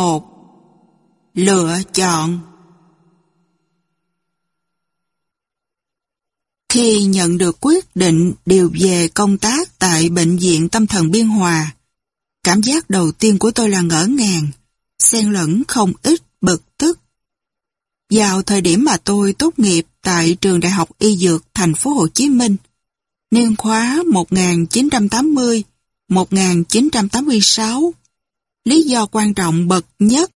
1. Lựa chọn Khi nhận được quyết định điều về công tác tại Bệnh viện Tâm thần Biên Hòa, cảm giác đầu tiên của tôi là ngỡ ngàng, xen lẫn không ít bực tức. Vào thời điểm mà tôi tốt nghiệp tại trường Đại học Y Dược thành phố Hồ Chí Minh, niên khóa 1980-1986 lý do quan trọng bậc nhất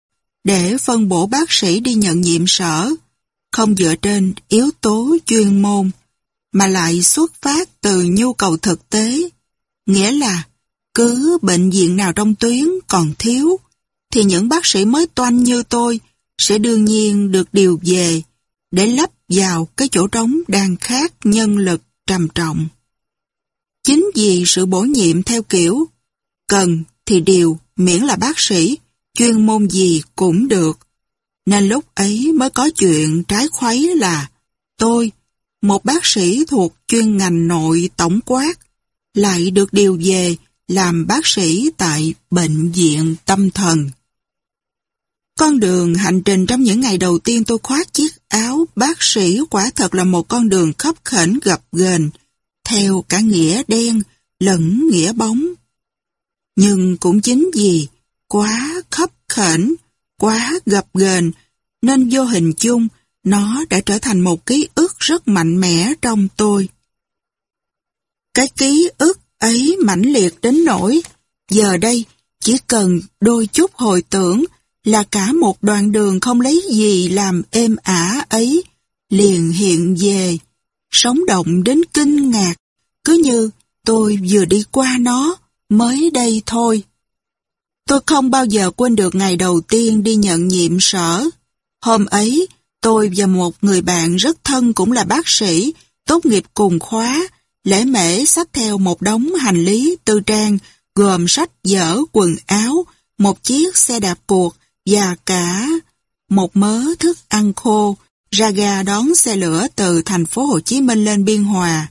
để phân bổ bác sĩ đi nhận nhiệm sở, không dựa trên yếu tố chuyên môn, mà lại xuất phát từ nhu cầu thực tế, nghĩa là cứ bệnh viện nào trong tuyến còn thiếu, thì những bác sĩ mới toanh như tôi sẽ đương nhiên được điều về để lấp vào cái chỗ trống đang khác nhân lực trầm trọng. Chính vì sự bổ nhiệm theo kiểu cần thì đều miễn là bác sĩ, chuyên môn gì cũng được. Nên lúc ấy mới có chuyện trái khuấy là tôi, một bác sĩ thuộc chuyên ngành nội tổng quát, lại được điều về làm bác sĩ tại Bệnh viện Tâm Thần. Con đường hành trình trong những ngày đầu tiên tôi khoác chiếc áo bác sĩ quả thật là một con đường khấp khỉnh gập ghềnh theo cả nghĩa đen lẫn nghĩa bóng. Nhưng cũng chính vì quá khấp khển, quá gập ghềnh nên vô hình chung nó đã trở thành một ký ức rất mạnh mẽ trong tôi. Cái ký ức ấy mãnh liệt đến nỗi giờ đây chỉ cần đôi chút hồi tưởng là cả một đoạn đường không lấy gì làm êm ả ấy liền hiện về, sống động đến kinh ngạc, cứ như tôi vừa đi qua nó mới đây thôi. Tôi không bao giờ quên được ngày đầu tiên đi nhận nhiệm sở. Hôm ấy, tôi và một người bạn rất thân cũng là bác sĩ, tốt nghiệp cùng khóa, lễ mễ xách theo một đống hành lý tư trang, gồm sách dở quần áo, một chiếc xe đạp cuộc và cả một mớ thức ăn khô ra ga đón xe lửa từ thành phố Hồ Chí Minh lên Biên Hòa.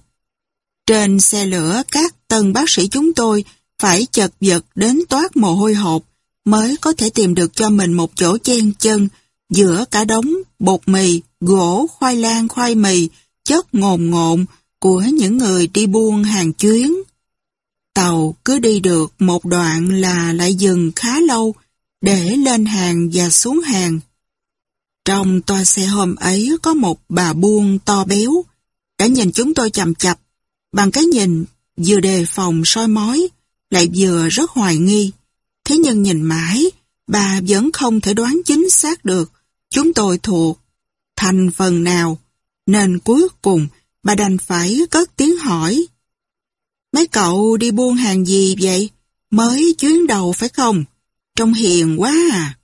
Trên xe lửa, các tân bác sĩ chúng tôi phải chật vật đến toát mồ hôi hột mới có thể tìm được cho mình một chỗ chen chân giữa cả đống bột mì, gỗ, khoai lang, khoai mì, chất ngồn ngộn của những người đi buôn hàng chuyến. Tàu cứ đi được một đoạn là lại dừng khá lâu để lên hàng và xuống hàng. Trong toa xe hôm ấy có một bà buôn to béo, đã nhìn chúng tôi chầm chập bằng cái nhìn vừa đề phòng soi mói, lại vừa rất hoài nghi. Thế nhưng nhìn mãi, bà vẫn không thể đoán chính xác được chúng tôi thuộc thành phần nào, nên cuối cùng bà đành phải cất tiếng hỏi. Mấy cậu đi buôn hàng gì vậy? Mới chuyến đầu phải không? Trông hiền quá à.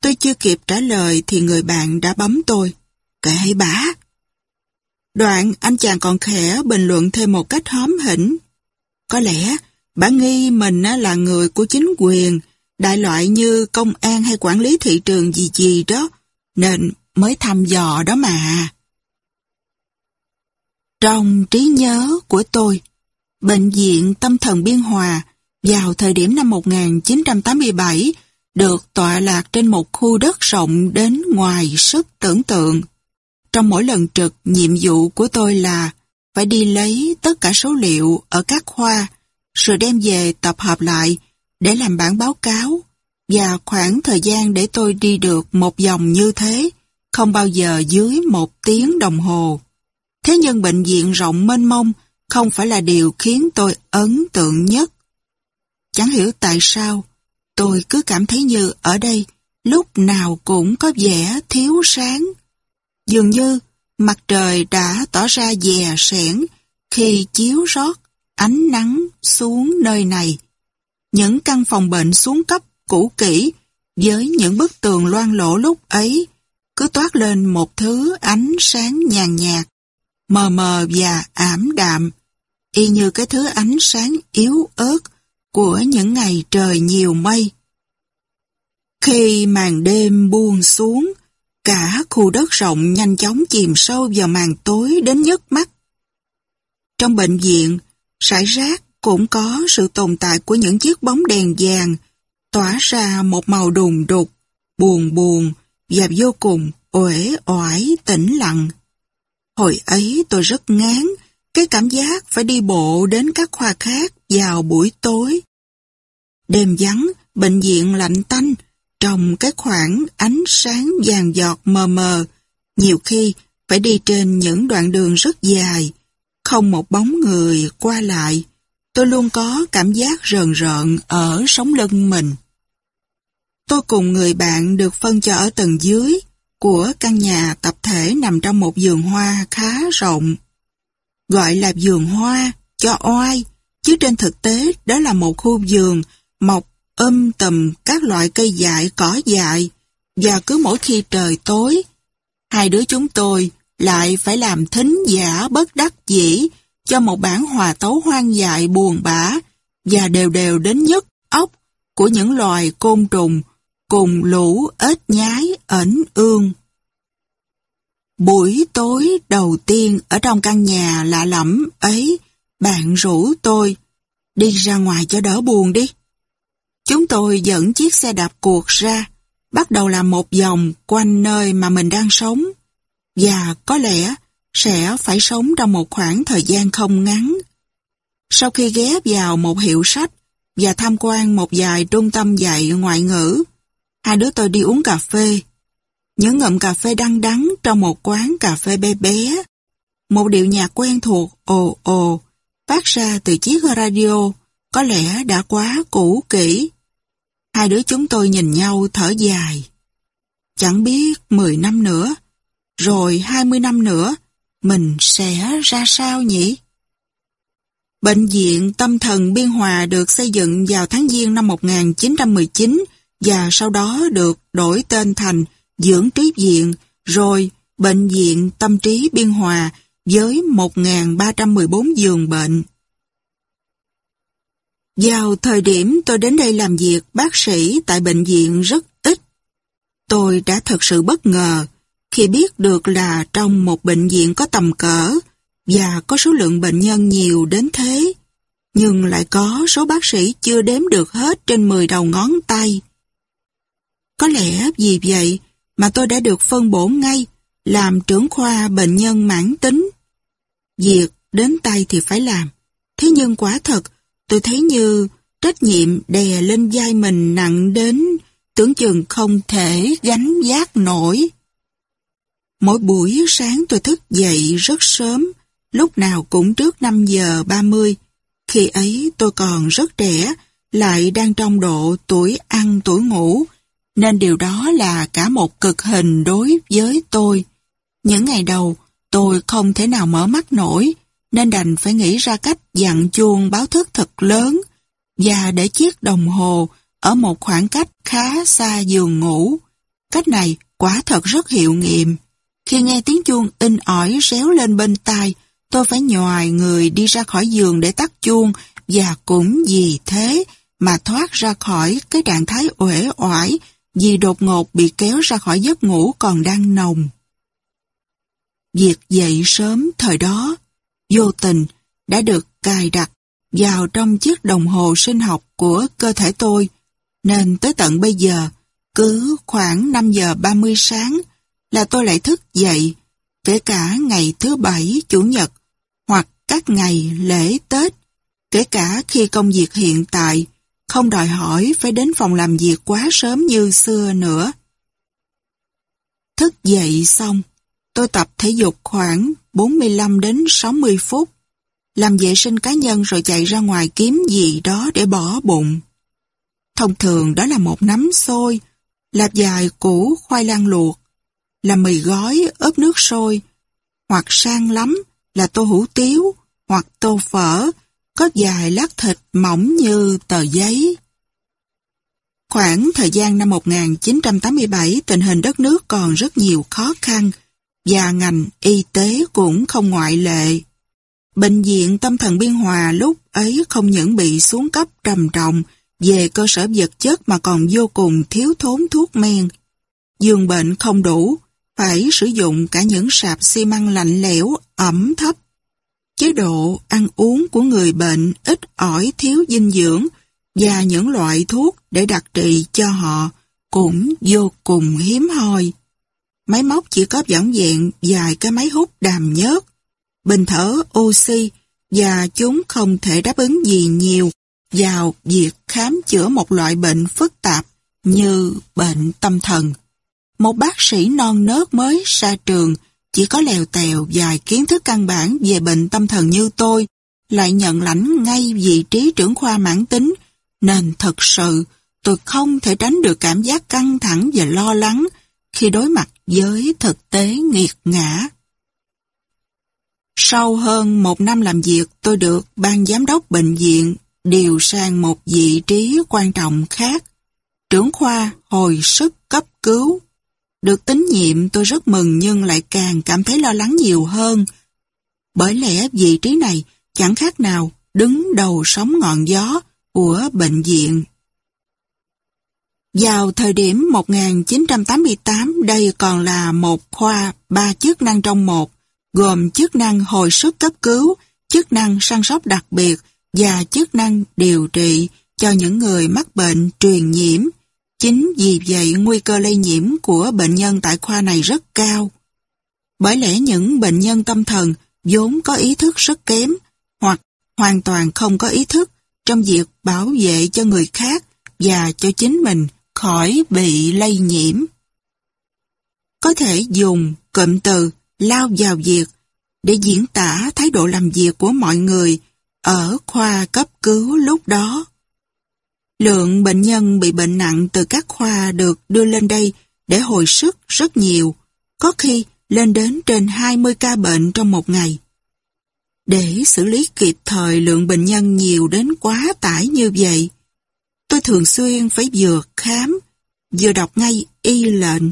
Tôi chưa kịp trả lời thì người bạn đã bấm tôi. Kệ bả. Đoạn anh chàng còn khẽ bình luận thêm một cách hóm hỉnh. Có lẽ bạn nghi mình là người của chính quyền, đại loại như công an hay quản lý thị trường gì gì đó, nên mới thăm dò đó mà. Trong trí nhớ của tôi, Bệnh viện Tâm thần Biên Hòa vào thời điểm năm 1987 được tọa lạc trên một khu đất rộng đến ngoài sức tưởng tượng. Trong mỗi lần trực, nhiệm vụ của tôi là phải đi lấy tất cả số liệu ở các khoa rồi đem về tập hợp lại để làm bản báo cáo và khoảng thời gian để tôi đi được một dòng như thế không bao giờ dưới một tiếng đồng hồ. Thế nhưng bệnh viện rộng mênh mông không phải là điều khiến tôi ấn tượng nhất. Chẳng hiểu tại sao, tôi cứ cảm thấy như ở đây lúc nào cũng có vẻ thiếu sáng. Dường như mặt trời đã tỏ ra dè sẻn khi chiếu rót ánh nắng xuống nơi này. Những căn phòng bệnh xuống cấp, cũ kỹ, với những bức tường loang lỗ lúc ấy, cứ toát lên một thứ ánh sáng nhàn nhạt, mờ mờ và ảm đạm, y như cái thứ ánh sáng yếu ớt của những ngày trời nhiều mây. Khi màn đêm buông xuống, cả khu đất rộng nhanh chóng chìm sâu vào màn tối đến nhức mắt. Trong bệnh viện, sải rác cũng có sự tồn tại của những chiếc bóng đèn vàng tỏa ra một màu đùng đục, buồn buồn và vô cùng uể oải tĩnh lặng. Hồi ấy tôi rất ngán cái cảm giác phải đi bộ đến các khoa khác vào buổi tối. Đêm vắng, bệnh viện lạnh tanh, trong cái khoảng ánh sáng vàng giọt mờ mờ, nhiều khi phải đi trên những đoạn đường rất dài, không một bóng người qua lại. Tôi luôn có cảm giác rờn rợn ở sống lưng mình. Tôi cùng người bạn được phân cho ở tầng dưới của căn nhà tập thể nằm trong một vườn hoa khá rộng. Gọi là vườn hoa cho oai, chứ trên thực tế đó là một khu vườn mọc um âm tầm các loại cây dại cỏ dại và cứ mỗi khi trời tối, hai đứa chúng tôi lại phải làm thính giả bất đắc dĩ cho một bản hòa tấu hoang dại buồn bã và đều đều đến nhất ốc của những loài côn trùng cùng lũ ếch nhái ẩn ương. Buổi tối đầu tiên ở trong căn nhà lạ lẫm ấy, bạn rủ tôi, đi ra ngoài cho đỡ buồn đi. Chúng tôi dẫn chiếc xe đạp cuộc ra, bắt đầu làm một vòng quanh nơi mà mình đang sống và có lẽ sẽ phải sống trong một khoảng thời gian không ngắn. Sau khi ghé vào một hiệu sách và tham quan một vài trung tâm dạy ngoại ngữ, hai đứa tôi đi uống cà phê. Những ngậm cà phê đăng đắng trong một quán cà phê bé bé, một điệu nhạc quen thuộc ồ ồ phát ra từ chiếc radio có lẽ đã quá cũ kỹ. Hai đứa chúng tôi nhìn nhau thở dài. Chẳng biết 10 năm nữa, rồi 20 năm nữa, mình sẽ ra sao nhỉ? Bệnh viện Tâm thần Biên Hòa được xây dựng vào tháng Giêng năm 1919 và sau đó được đổi tên thành Dưỡng Trí Viện, rồi Bệnh viện Tâm trí Biên Hòa với 1.314 giường bệnh. Vào thời điểm tôi đến đây làm việc, bác sĩ tại bệnh viện rất ít. Tôi đã thật sự bất ngờ khi biết được là trong một bệnh viện có tầm cỡ và có số lượng bệnh nhân nhiều đến thế, nhưng lại có số bác sĩ chưa đếm được hết trên 10 đầu ngón tay. Có lẽ vì vậy mà tôi đã được phân bổ ngay làm trưởng khoa bệnh nhân mãn tính. Việc đến tay thì phải làm, thế nhưng quả thật tôi thấy như trách nhiệm đè lên vai mình nặng đến tưởng chừng không thể gánh vác nổi. Mỗi buổi sáng tôi thức dậy rất sớm, lúc nào cũng trước 5 giờ 30. Khi ấy tôi còn rất trẻ, lại đang trong độ tuổi ăn tuổi ngủ, nên điều đó là cả một cực hình đối với tôi. Những ngày đầu, tôi không thể nào mở mắt nổi, nên đành phải nghĩ ra cách dặn chuông báo thức thật lớn và để chiếc đồng hồ ở một khoảng cách khá xa giường ngủ. Cách này quả thật rất hiệu nghiệm. Khi nghe tiếng chuông in ỏi réo lên bên tai, tôi phải nhòi người đi ra khỏi giường để tắt chuông và cũng vì thế mà thoát ra khỏi cái trạng thái uể oải vì đột ngột bị kéo ra khỏi giấc ngủ còn đang nồng. Việc dậy sớm thời đó, vô tình, đã được cài đặt vào trong chiếc đồng hồ sinh học của cơ thể tôi, nên tới tận bây giờ, cứ khoảng 5 giờ 30 sáng, là tôi lại thức dậy, kể cả ngày thứ bảy, chủ nhật, hoặc các ngày lễ Tết, kể cả khi công việc hiện tại, không đòi hỏi phải đến phòng làm việc quá sớm như xưa nữa. Thức dậy xong, tôi tập thể dục khoảng 45 đến 60 phút, làm vệ sinh cá nhân rồi chạy ra ngoài kiếm gì đó để bỏ bụng. Thông thường đó là một nắm xôi, lạp dài củ khoai lang luộc, là mì gói ướp nước sôi, hoặc sang lắm là tô hủ tiếu hoặc tô phở có dài lát thịt mỏng như tờ giấy. Khoảng thời gian năm 1987 tình hình đất nước còn rất nhiều khó khăn và ngành y tế cũng không ngoại lệ. Bệnh viện tâm thần Biên Hòa lúc ấy không những bị xuống cấp trầm trọng về cơ sở vật chất mà còn vô cùng thiếu thốn thuốc men. Giường bệnh không đủ, phải sử dụng cả những sạp xi măng lạnh lẽo, ẩm thấp. Chế độ ăn uống của người bệnh ít ỏi thiếu dinh dưỡng và những loại thuốc để đặc trị cho họ cũng vô cùng hiếm hoi. Máy móc chỉ có vỏn vẹn vài cái máy hút đàm nhớt, bình thở oxy và chúng không thể đáp ứng gì nhiều vào việc khám chữa một loại bệnh phức tạp như bệnh tâm thần một bác sĩ non nớt mới ra trường, chỉ có lèo tèo vài kiến thức căn bản về bệnh tâm thần như tôi, lại nhận lãnh ngay vị trí trưởng khoa mãn tính, nên thật sự tôi không thể tránh được cảm giác căng thẳng và lo lắng khi đối mặt với thực tế nghiệt ngã. Sau hơn một năm làm việc, tôi được ban giám đốc bệnh viện điều sang một vị trí quan trọng khác, trưởng khoa hồi sức cấp cứu. Được tín nhiệm tôi rất mừng nhưng lại càng cảm thấy lo lắng nhiều hơn. Bởi lẽ vị trí này chẳng khác nào đứng đầu sóng ngọn gió của bệnh viện. Vào thời điểm 1988 đây còn là một khoa ba chức năng trong một, gồm chức năng hồi sức cấp cứu, chức năng săn sóc đặc biệt và chức năng điều trị cho những người mắc bệnh truyền nhiễm Chính vì vậy nguy cơ lây nhiễm của bệnh nhân tại khoa này rất cao. Bởi lẽ những bệnh nhân tâm thần vốn có ý thức rất kém hoặc hoàn toàn không có ý thức trong việc bảo vệ cho người khác và cho chính mình khỏi bị lây nhiễm. Có thể dùng cụm từ lao vào việc để diễn tả thái độ làm việc của mọi người ở khoa cấp cứu lúc đó. Lượng bệnh nhân bị bệnh nặng từ các khoa được đưa lên đây để hồi sức rất nhiều, có khi lên đến trên 20 ca bệnh trong một ngày. Để xử lý kịp thời lượng bệnh nhân nhiều đến quá tải như vậy, tôi thường xuyên phải vừa khám, vừa đọc ngay y lệnh,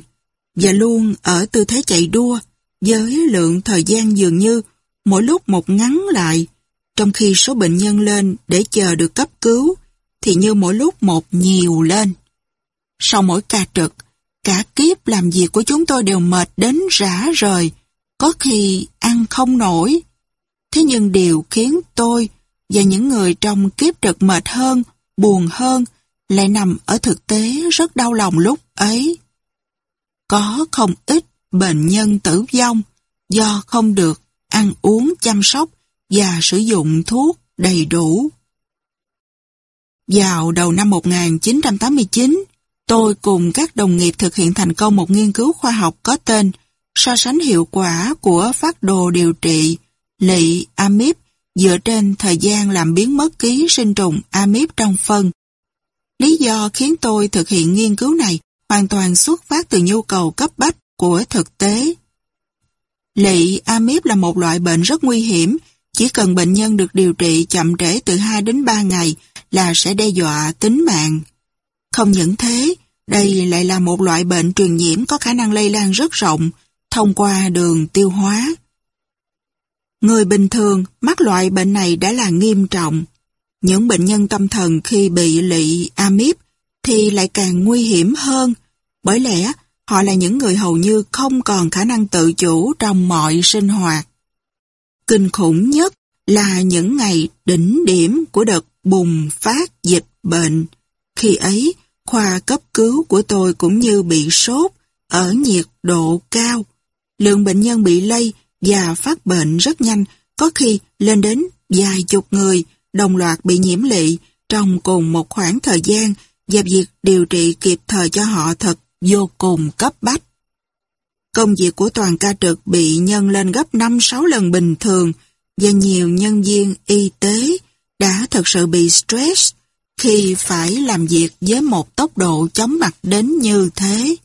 và luôn ở tư thế chạy đua với lượng thời gian dường như mỗi lúc một ngắn lại, trong khi số bệnh nhân lên để chờ được cấp cứu thì như mỗi lúc một nhiều lên. Sau mỗi ca trực, cả kiếp làm việc của chúng tôi đều mệt đến rã rời, có khi ăn không nổi. Thế nhưng điều khiến tôi và những người trong kiếp trực mệt hơn, buồn hơn, lại nằm ở thực tế rất đau lòng lúc ấy. Có không ít bệnh nhân tử vong do không được ăn uống chăm sóc và sử dụng thuốc đầy đủ. Vào đầu năm 1989, tôi cùng các đồng nghiệp thực hiện thành công một nghiên cứu khoa học có tên So sánh hiệu quả của phát đồ điều trị lị amip dựa trên thời gian làm biến mất ký sinh trùng amip trong phân. Lý do khiến tôi thực hiện nghiên cứu này hoàn toàn xuất phát từ nhu cầu cấp bách của thực tế. Lị amip là một loại bệnh rất nguy hiểm chỉ cần bệnh nhân được điều trị chậm trễ từ 2 đến 3 ngày là sẽ đe dọa tính mạng. Không những thế, đây lại là một loại bệnh truyền nhiễm có khả năng lây lan rất rộng thông qua đường tiêu hóa. Người bình thường mắc loại bệnh này đã là nghiêm trọng. Những bệnh nhân tâm thần khi bị lị amip thì lại càng nguy hiểm hơn bởi lẽ họ là những người hầu như không còn khả năng tự chủ trong mọi sinh hoạt. Kinh khủng nhất là những ngày đỉnh điểm của đợt bùng phát dịch bệnh. Khi ấy, khoa cấp cứu của tôi cũng như bị sốt ở nhiệt độ cao. Lượng bệnh nhân bị lây và phát bệnh rất nhanh, có khi lên đến vài chục người đồng loạt bị nhiễm lị trong cùng một khoảng thời gian và việc điều trị kịp thời cho họ thật vô cùng cấp bách. Công việc của toàn ca trực bị nhân lên gấp 5-6 lần bình thường và nhiều nhân viên y tế đã thật sự bị stress khi phải làm việc với một tốc độ chóng mặt đến như thế.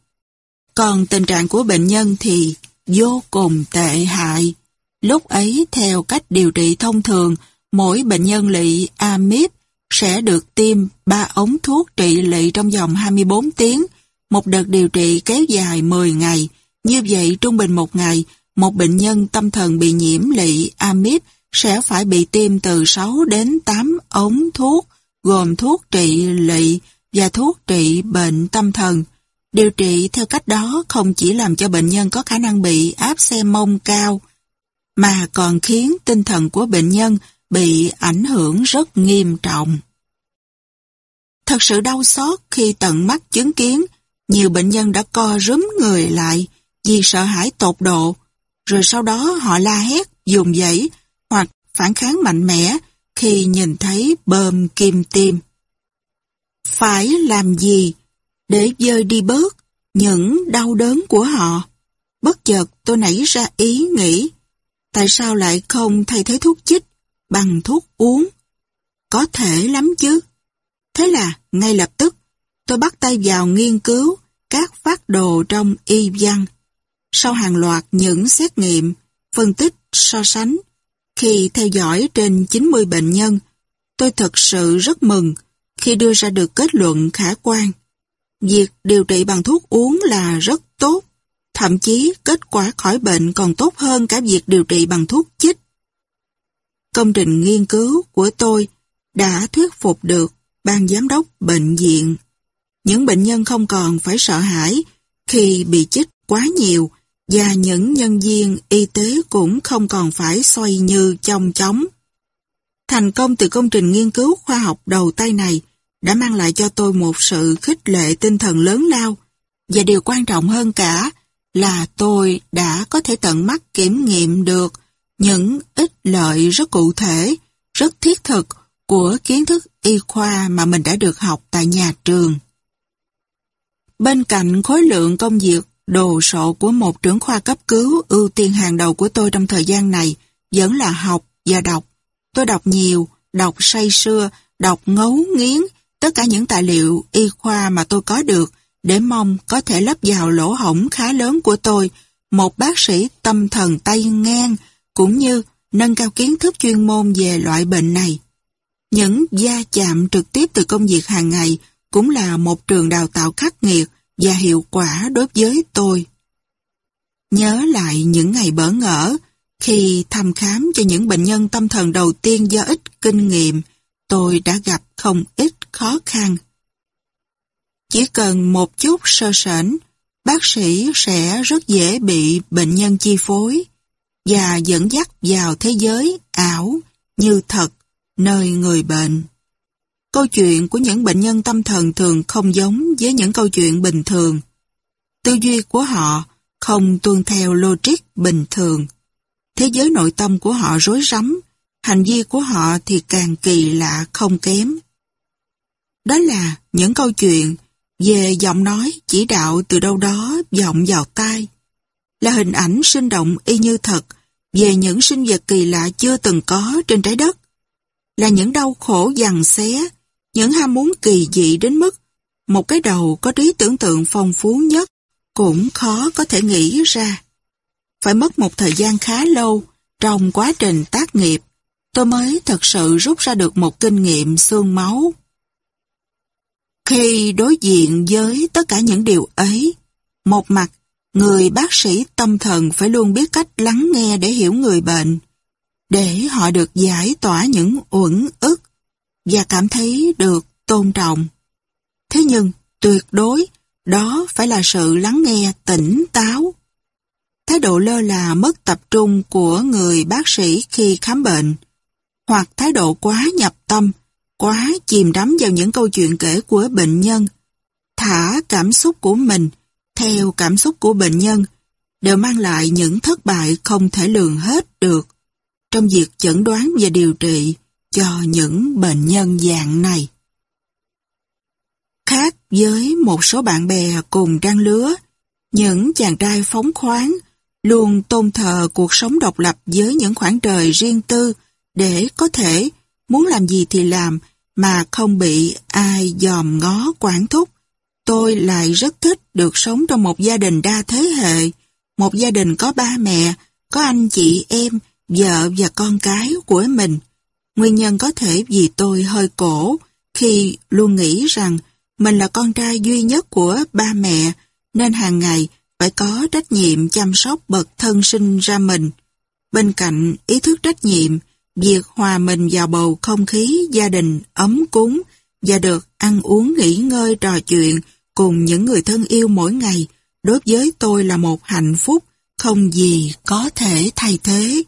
Còn tình trạng của bệnh nhân thì vô cùng tệ hại. Lúc ấy, theo cách điều trị thông thường, mỗi bệnh nhân lị amip sẽ được tiêm 3 ống thuốc trị lị trong vòng 24 tiếng, một đợt điều trị kéo dài 10 ngày, như vậy, trung bình một ngày, một bệnh nhân tâm thần bị nhiễm lị amip sẽ phải bị tiêm từ 6 đến 8 ống thuốc, gồm thuốc trị lị và thuốc trị bệnh tâm thần. Điều trị theo cách đó không chỉ làm cho bệnh nhân có khả năng bị áp xe mông cao, mà còn khiến tinh thần của bệnh nhân bị ảnh hưởng rất nghiêm trọng. Thật sự đau xót khi tận mắt chứng kiến nhiều bệnh nhân đã co rúm người lại vì sợ hãi tột độ, rồi sau đó họ la hét, dùng dãy hoặc phản kháng mạnh mẽ khi nhìn thấy bơm kim tim. Phải làm gì để dơi đi bớt những đau đớn của họ? Bất chợt tôi nảy ra ý nghĩ, tại sao lại không thay thế thuốc chích bằng thuốc uống? Có thể lắm chứ. Thế là ngay lập tức tôi bắt tay vào nghiên cứu các phát đồ trong y văn. Sau hàng loạt những xét nghiệm, phân tích, so sánh, khi theo dõi trên 90 bệnh nhân, tôi thật sự rất mừng khi đưa ra được kết luận khả quan. Việc điều trị bằng thuốc uống là rất tốt, thậm chí kết quả khỏi bệnh còn tốt hơn cả việc điều trị bằng thuốc chích. Công trình nghiên cứu của tôi đã thuyết phục được ban giám đốc bệnh viện. Những bệnh nhân không còn phải sợ hãi khi bị chích quá nhiều và những nhân viên y tế cũng không còn phải xoay như trong chóng. Thành công từ công trình nghiên cứu khoa học đầu tay này đã mang lại cho tôi một sự khích lệ tinh thần lớn lao và điều quan trọng hơn cả là tôi đã có thể tận mắt kiểm nghiệm được những ích lợi rất cụ thể, rất thiết thực của kiến thức y khoa mà mình đã được học tại nhà trường. Bên cạnh khối lượng công việc Đồ sộ của một trưởng khoa cấp cứu ưu tiên hàng đầu của tôi trong thời gian này vẫn là học và đọc. Tôi đọc nhiều, đọc say xưa, đọc ngấu nghiến tất cả những tài liệu y khoa mà tôi có được để mong có thể lấp vào lỗ hổng khá lớn của tôi một bác sĩ tâm thần tay ngang cũng như nâng cao kiến thức chuyên môn về loại bệnh này. Những gia chạm trực tiếp từ công việc hàng ngày cũng là một trường đào tạo khắc nghiệt và hiệu quả đối với tôi. Nhớ lại những ngày bỡ ngỡ khi thăm khám cho những bệnh nhân tâm thần đầu tiên do ít kinh nghiệm, tôi đã gặp không ít khó khăn. Chỉ cần một chút sơ sảnh, bác sĩ sẽ rất dễ bị bệnh nhân chi phối và dẫn dắt vào thế giới ảo như thật nơi người bệnh. Câu chuyện của những bệnh nhân tâm thần thường không giống với những câu chuyện bình thường. Tư duy của họ không tuân theo logic bình thường. Thế giới nội tâm của họ rối rắm, hành vi của họ thì càng kỳ lạ không kém. Đó là những câu chuyện về giọng nói chỉ đạo từ đâu đó vọng vào tai. Là hình ảnh sinh động y như thật về những sinh vật kỳ lạ chưa từng có trên trái đất. Là những đau khổ dằn xé những ham muốn kỳ dị đến mức một cái đầu có trí tưởng tượng phong phú nhất cũng khó có thể nghĩ ra. Phải mất một thời gian khá lâu trong quá trình tác nghiệp, tôi mới thật sự rút ra được một kinh nghiệm xương máu. Khi đối diện với tất cả những điều ấy, một mặt, người bác sĩ tâm thần phải luôn biết cách lắng nghe để hiểu người bệnh, để họ được giải tỏa những uẩn ức và cảm thấy được tôn trọng. Thế nhưng, tuyệt đối, đó phải là sự lắng nghe tỉnh táo. Thái độ lơ là mất tập trung của người bác sĩ khi khám bệnh, hoặc thái độ quá nhập tâm, quá chìm đắm vào những câu chuyện kể của bệnh nhân, thả cảm xúc của mình theo cảm xúc của bệnh nhân đều mang lại những thất bại không thể lường hết được trong việc chẩn đoán và điều trị cho những bệnh nhân dạng này. Khác với một số bạn bè cùng trang lứa, những chàng trai phóng khoáng luôn tôn thờ cuộc sống độc lập với những khoảng trời riêng tư để có thể muốn làm gì thì làm mà không bị ai dòm ngó quản thúc. Tôi lại rất thích được sống trong một gia đình đa thế hệ, một gia đình có ba mẹ, có anh chị em, vợ và con cái của mình. Nguyên nhân có thể vì tôi hơi cổ khi luôn nghĩ rằng mình là con trai duy nhất của ba mẹ nên hàng ngày phải có trách nhiệm chăm sóc bậc thân sinh ra mình. Bên cạnh ý thức trách nhiệm, việc hòa mình vào bầu không khí gia đình ấm cúng và được ăn uống nghỉ ngơi trò chuyện cùng những người thân yêu mỗi ngày đối với tôi là một hạnh phúc không gì có thể thay thế.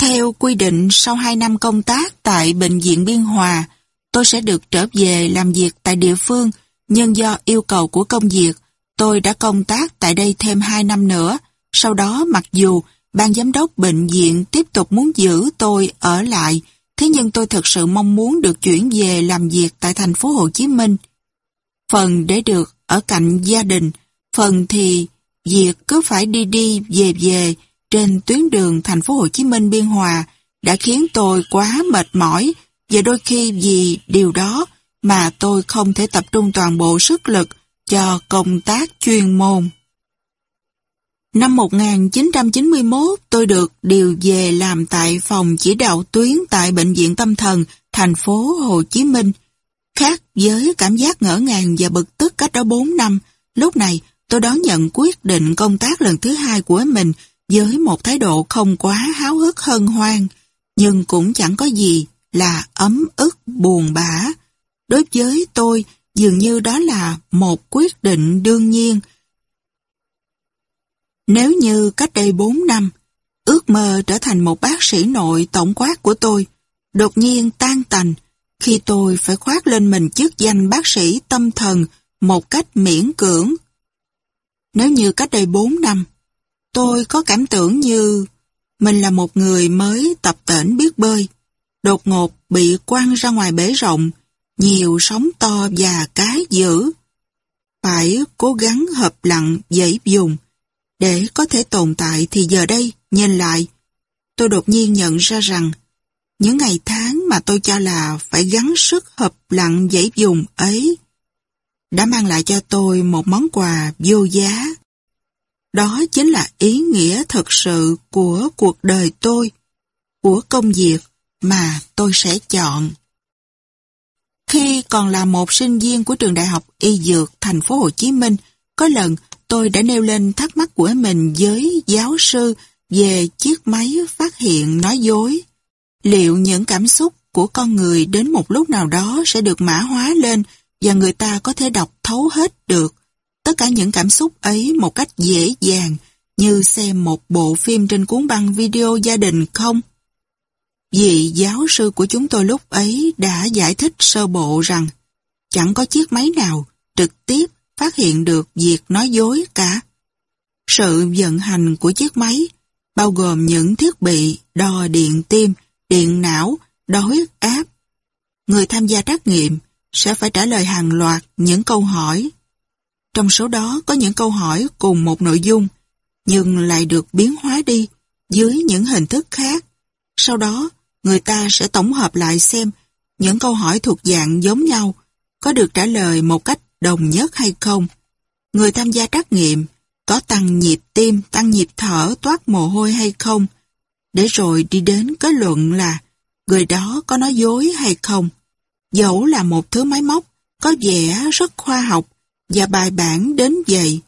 Theo quy định, sau 2 năm công tác tại Bệnh viện Biên Hòa, tôi sẽ được trở về làm việc tại địa phương, nhưng do yêu cầu của công việc, tôi đã công tác tại đây thêm 2 năm nữa. Sau đó, mặc dù ban giám đốc bệnh viện tiếp tục muốn giữ tôi ở lại, thế nhưng tôi thực sự mong muốn được chuyển về làm việc tại thành phố Hồ Chí Minh. Phần để được ở cạnh gia đình, phần thì việc cứ phải đi đi về về, trên tuyến đường thành phố Hồ Chí Minh Biên Hòa đã khiến tôi quá mệt mỏi và đôi khi vì điều đó mà tôi không thể tập trung toàn bộ sức lực cho công tác chuyên môn. Năm 1991, tôi được điều về làm tại phòng chỉ đạo tuyến tại Bệnh viện Tâm thần, thành phố Hồ Chí Minh. Khác với cảm giác ngỡ ngàng và bực tức cách đó 4 năm, lúc này tôi đón nhận quyết định công tác lần thứ hai của mình với một thái độ không quá háo hức hân hoan, nhưng cũng chẳng có gì là ấm ức buồn bã. Đối với tôi, dường như đó là một quyết định đương nhiên. Nếu như cách đây 4 năm, ước mơ trở thành một bác sĩ nội tổng quát của tôi, đột nhiên tan tành khi tôi phải khoác lên mình chức danh bác sĩ tâm thần một cách miễn cưỡng. Nếu như cách đây 4 năm, Tôi có cảm tưởng như mình là một người mới tập tễnh biết bơi, đột ngột bị quăng ra ngoài bể rộng, nhiều sóng to và cá dữ. Phải cố gắng hợp lặng dãy dùng để có thể tồn tại thì giờ đây, nhìn lại, tôi đột nhiên nhận ra rằng những ngày tháng mà tôi cho là phải gắng sức hợp lặng dãy dùng ấy đã mang lại cho tôi một món quà vô giá. Đó chính là ý nghĩa thật sự của cuộc đời tôi, của công việc mà tôi sẽ chọn. Khi còn là một sinh viên của trường đại học Y Dược thành phố Hồ Chí Minh, có lần tôi đã nêu lên thắc mắc của mình với giáo sư về chiếc máy phát hiện nói dối. Liệu những cảm xúc của con người đến một lúc nào đó sẽ được mã hóa lên và người ta có thể đọc thấu hết được tất cả những cảm xúc ấy một cách dễ dàng như xem một bộ phim trên cuốn băng video gia đình không? Vị giáo sư của chúng tôi lúc ấy đã giải thích sơ bộ rằng chẳng có chiếc máy nào trực tiếp phát hiện được việc nói dối cả. Sự vận hành của chiếc máy bao gồm những thiết bị đo điện tim, điện não, đo huyết áp. Người tham gia trắc nghiệm sẽ phải trả lời hàng loạt những câu hỏi trong số đó có những câu hỏi cùng một nội dung, nhưng lại được biến hóa đi dưới những hình thức khác. Sau đó, người ta sẽ tổng hợp lại xem những câu hỏi thuộc dạng giống nhau có được trả lời một cách đồng nhất hay không. Người tham gia trắc nghiệm có tăng nhịp tim, tăng nhịp thở, toát mồ hôi hay không, để rồi đi đến kết luận là người đó có nói dối hay không. Dẫu là một thứ máy móc có vẻ rất khoa học, và bài bản đến vậy.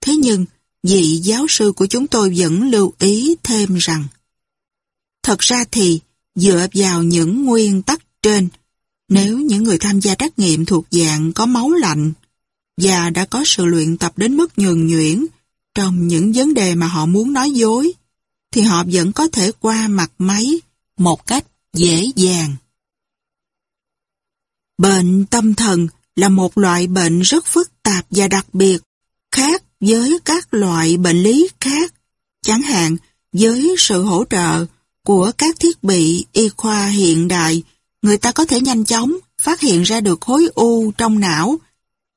Thế nhưng, vị giáo sư của chúng tôi vẫn lưu ý thêm rằng Thật ra thì, dựa vào những nguyên tắc trên, nếu những người tham gia trắc nghiệm thuộc dạng có máu lạnh và đã có sự luyện tập đến mức nhường nhuyễn trong những vấn đề mà họ muốn nói dối, thì họ vẫn có thể qua mặt máy một cách dễ dàng. Bệnh tâm thần là một loại bệnh rất phức tạp và đặc biệt, khác với các loại bệnh lý khác, chẳng hạn với sự hỗ trợ của các thiết bị y khoa hiện đại, người ta có thể nhanh chóng phát hiện ra được khối u trong não,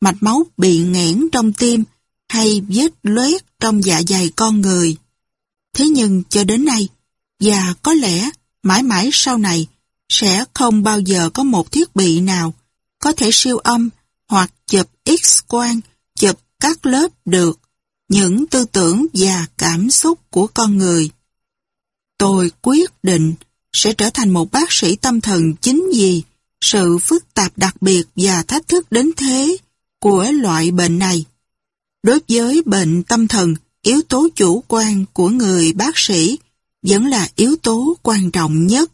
mạch máu bị nghẽn trong tim hay vết loét trong dạ dày con người. Thế nhưng cho đến nay, và có lẽ mãi mãi sau này, sẽ không bao giờ có một thiết bị nào có thể siêu âm hoặc chụp x-quang, chụp các lớp được, những tư tưởng và cảm xúc của con người. Tôi quyết định sẽ trở thành một bác sĩ tâm thần chính vì sự phức tạp đặc biệt và thách thức đến thế của loại bệnh này. Đối với bệnh tâm thần, yếu tố chủ quan của người bác sĩ vẫn là yếu tố quan trọng nhất.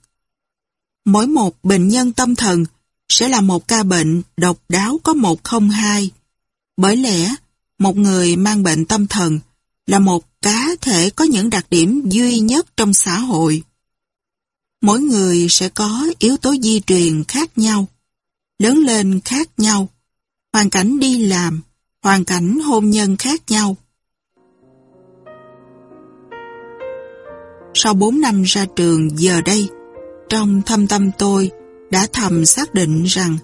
Mỗi một bệnh nhân tâm thần sẽ là một ca bệnh độc đáo có 102. Bởi lẽ, một người mang bệnh tâm thần là một cá thể có những đặc điểm duy nhất trong xã hội. Mỗi người sẽ có yếu tố di truyền khác nhau, lớn lên khác nhau, hoàn cảnh đi làm, hoàn cảnh hôn nhân khác nhau. Sau 4 năm ra trường giờ đây, trong thâm tâm tôi đã thầm xác định rằng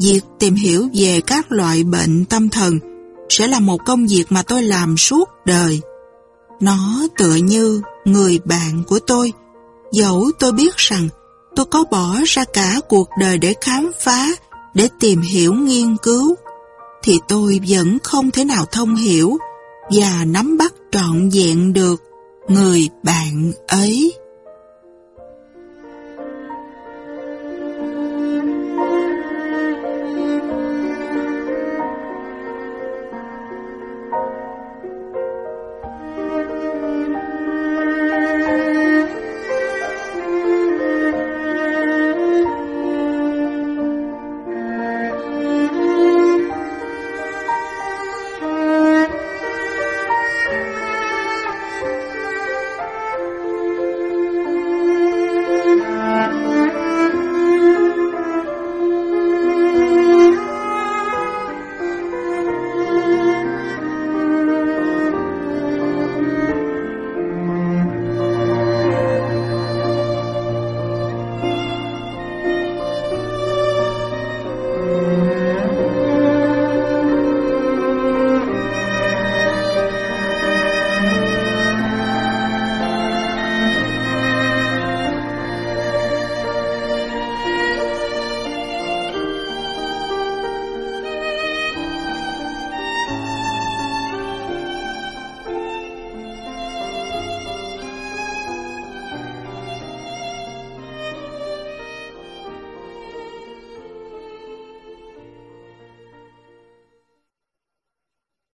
việc tìm hiểu về các loại bệnh tâm thần sẽ là một công việc mà tôi làm suốt đời. Nó tựa như người bạn của tôi, dẫu tôi biết rằng tôi có bỏ ra cả cuộc đời để khám phá, để tìm hiểu nghiên cứu, thì tôi vẫn không thể nào thông hiểu và nắm bắt trọn vẹn được người bạn ấy.